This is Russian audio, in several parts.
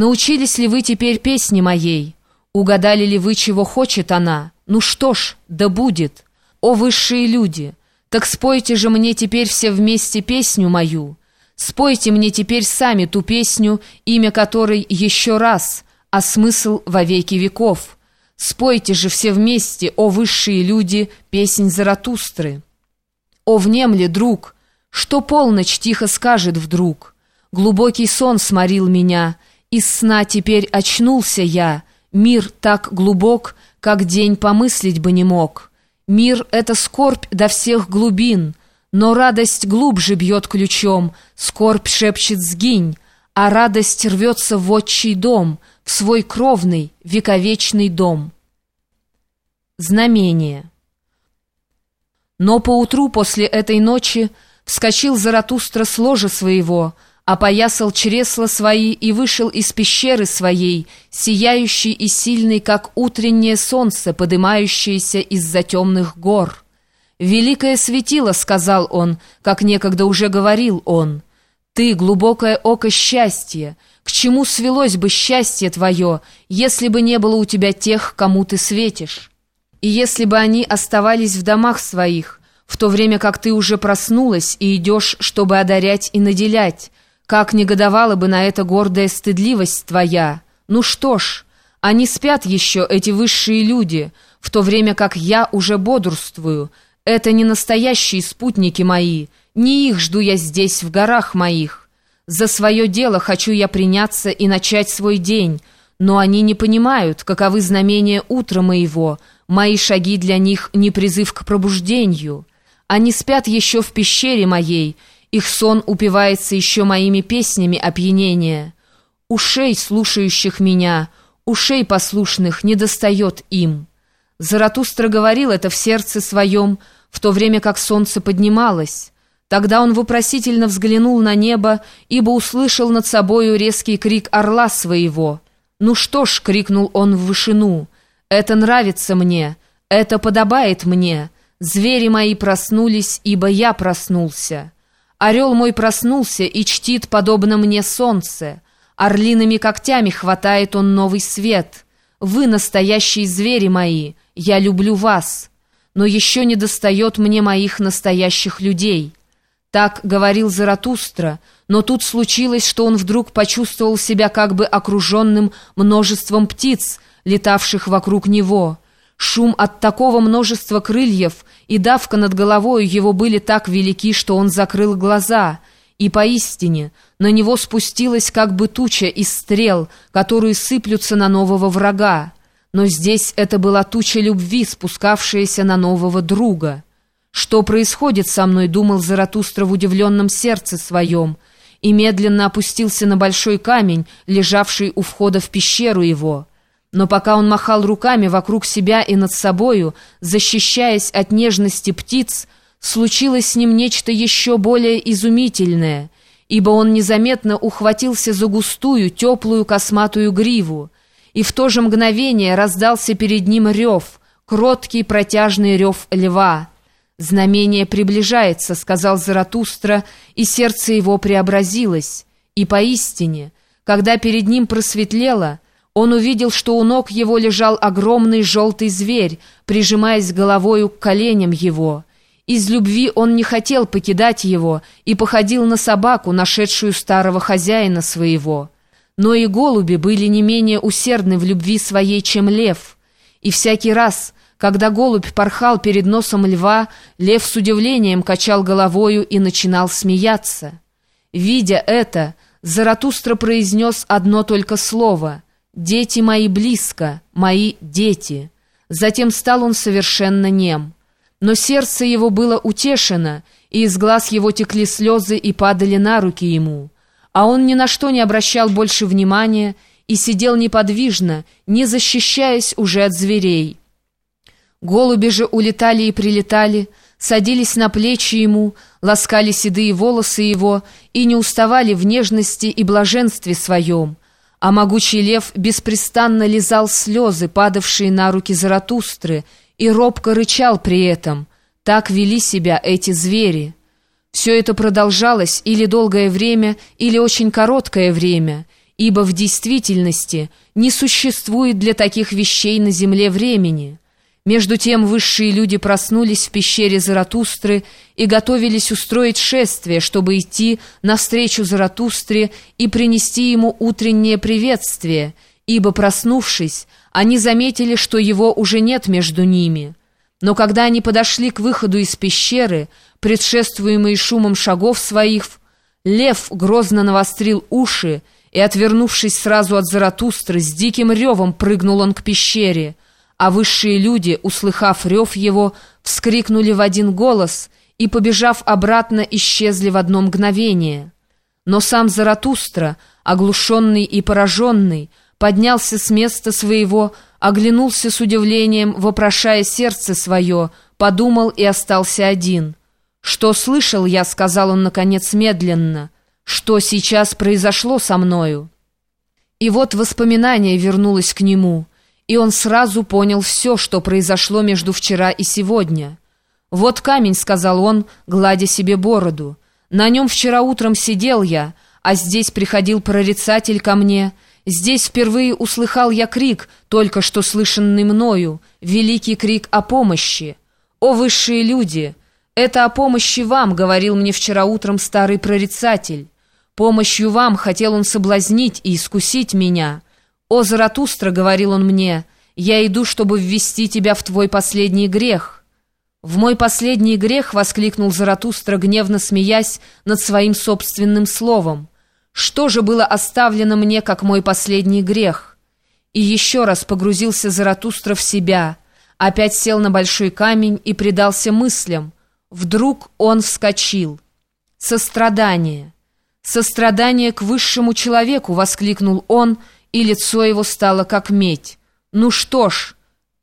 Научились ли вы теперь песни моей? Угадали ли вы, чего хочет она? Ну что ж, да будет. О, высшие люди! Так спойте же мне теперь все вместе песню мою. Спойте мне теперь сами ту песню, имя которой еще раз, а смысл во веки веков. Спойте же все вместе, о высшие люди, песнь Заратустры. О, внемли, друг, что полночь тихо скажет вдруг. Глубокий сон сморил меня, из сна теперь очнулся я. Мир так глубок, как день помыслить бы не мог. Мир — это скорбь до всех глубин, но радость глубже бьет ключом, скорбь шепчет «сгинь», а радость рвется в отчий дом, в свой кровный, вековечный дом. Знамение. Но поутру после этой ночи вскочил Заратустра с ложа своего, опоясал чресла свои и вышел из пещеры своей, сияющий и сильный, как утреннее солнце, подымающееся из-за темных гор. «Великое светило», — сказал он, как некогда уже говорил он. «Ты, глубокое око счастья, к чему свелось бы счастье твое, если бы не было у тебя тех, кому ты светишь? И если бы они оставались в домах своих, в то время как ты уже проснулась и идешь, чтобы одарять и наделять, как негодовала бы на это гордая стыдливость твоя? Ну что ж, они спят еще, эти высшие люди, в то время как я уже бодрствую, это не настоящие спутники мои, не их жду я здесь, в горах моих. За свое дело хочу я приняться и начать свой день, но они не понимают, каковы знамения утра моего, мои шаги для них не призыв к пробуждению. Они спят еще в пещере моей, их сон упивается еще моими песнями опьянения. Ушей, слушающих меня, ушей послушных не достает им». Заратустра говорил это в сердце своем, в то время как солнце поднималось. Тогда он вопросительно взглянул на небо, ибо услышал над собою резкий крик орла своего. «Ну что ж», — крикнул он в вышину, — «это нравится мне, это подобает мне. Звери мои проснулись, ибо я проснулся. Орел мой проснулся и чтит, подобно мне, солнце. Орлиными когтями хватает он новый свет. Вы настоящие звери мои» я люблю вас, но еще не достает мне моих настоящих людей». Так говорил Заратустра, но тут случилось, что он вдруг почувствовал себя как бы окруженным множеством птиц, летавших вокруг него. Шум от такого множества крыльев и давка над головой его были так велики, что он закрыл глаза, и поистине на него спустилась как бы туча из стрел, которые сыплются на нового врага но здесь это была туча любви, спускавшаяся на нового друга. «Что происходит со мной?» — думал Заратустра в удивленном сердце своем, и медленно опустился на большой камень, лежавший у входа в пещеру его. Но пока он махал руками вокруг себя и над собою, защищаясь от нежности птиц, случилось с ним нечто еще более изумительное, ибо он незаметно ухватился за густую, теплую косматую гриву, и в то же мгновение раздался перед ним рев, кроткий протяжный рев льва. «Знамение приближается», — сказал Заратустра, и сердце его преобразилось. И поистине, когда перед ним просветлело, он увидел, что у ног его лежал огромный желтый зверь, прижимаясь головою к коленям его. Из любви он не хотел покидать его и походил на собаку, нашедшую старого хозяина своего. Но и голуби были не менее усердны в любви своей, чем лев. И всякий раз, когда голубь порхал перед носом льва, лев с удивлением качал головою и начинал смеяться. Видя это, Заратустра произнес одно только слово «Дети мои близко, мои дети». Затем стал он совершенно нем. Но сердце его было утешено, и из глаз его текли слезы и падали на руки ему а он ни на что не обращал больше внимания и сидел неподвижно, не защищаясь уже от зверей. Голуби же улетали и прилетали, садились на плечи ему, ласкали седые волосы его и не уставали в нежности и блаженстве своем, а могучий лев беспрестанно лизал слезы, падавшие на руки Заратустры, и робко рычал при этом. Так вели себя эти звери. Все это продолжалось или долгое время, или очень короткое время, ибо в действительности не существует для таких вещей на земле времени. Между тем высшие люди проснулись в пещере Заратустры и готовились устроить шествие, чтобы идти навстречу Заратустре и принести ему утреннее приветствие, ибо, проснувшись, они заметили, что его уже нет между ними. Но когда они подошли к выходу из пещеры, предшествуемые шумом шагов своих, лев грозно навострил уши и, отвернувшись сразу от Заратустры, с диким ревом прыгнул он к пещере, а высшие люди, услыхав рев его, вскрикнули в один голос и, побежав обратно, исчезли в одно мгновение. Но сам Заратустра, оглушенный и пораженный, поднялся с места своего, оглянулся с удивлением, вопрошая сердце свое, подумал и остался один. «Что слышал я?» — сказал он, наконец, медленно. «Что сейчас произошло со мною?» И вот воспоминание вернулось к нему, и он сразу понял все, что произошло между вчера и сегодня. «Вот камень», — сказал он, гладя себе бороду. «На нем вчера утром сидел я, а здесь приходил прорицатель ко мне». Здесь впервые услыхал я крик, только что слышанный мною, великий крик о помощи. «О, высшие люди! Это о помощи вам!» — говорил мне вчера утром старый прорицатель. «Помощью вам хотел он соблазнить и искусить меня. О, Заратустра!» — говорил он мне, — «я иду, чтобы ввести тебя в твой последний грех». «В мой последний грех!» — воскликнул Заратустра, гневно смеясь над своим собственным словом. Что же было оставлено мне, как мой последний грех? И еще раз погрузился Заратустра в себя, опять сел на большой камень и предался мыслям. Вдруг он вскочил. «Сострадание! Сострадание к высшему человеку!» — воскликнул он, и лицо его стало как медь. «Ну что ж,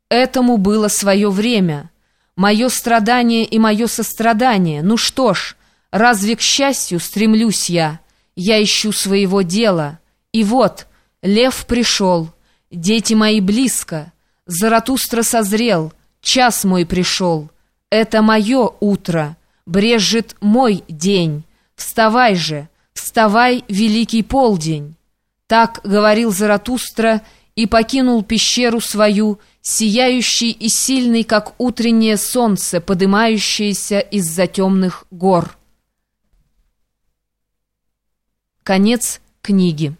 этому было свое время. Мое страдание и мое сострадание. Ну что ж, разве к счастью стремлюсь я?» Я ищу своего дела. И вот, лев пришел, дети мои близко. Заратустра созрел, час мой пришел. Это мое утро, брежет мой день. Вставай же, вставай, великий полдень. Так говорил Заратустра и покинул пещеру свою, сияющий и сильный, как утреннее солнце, подымающееся из-за темных гор. Конец книги.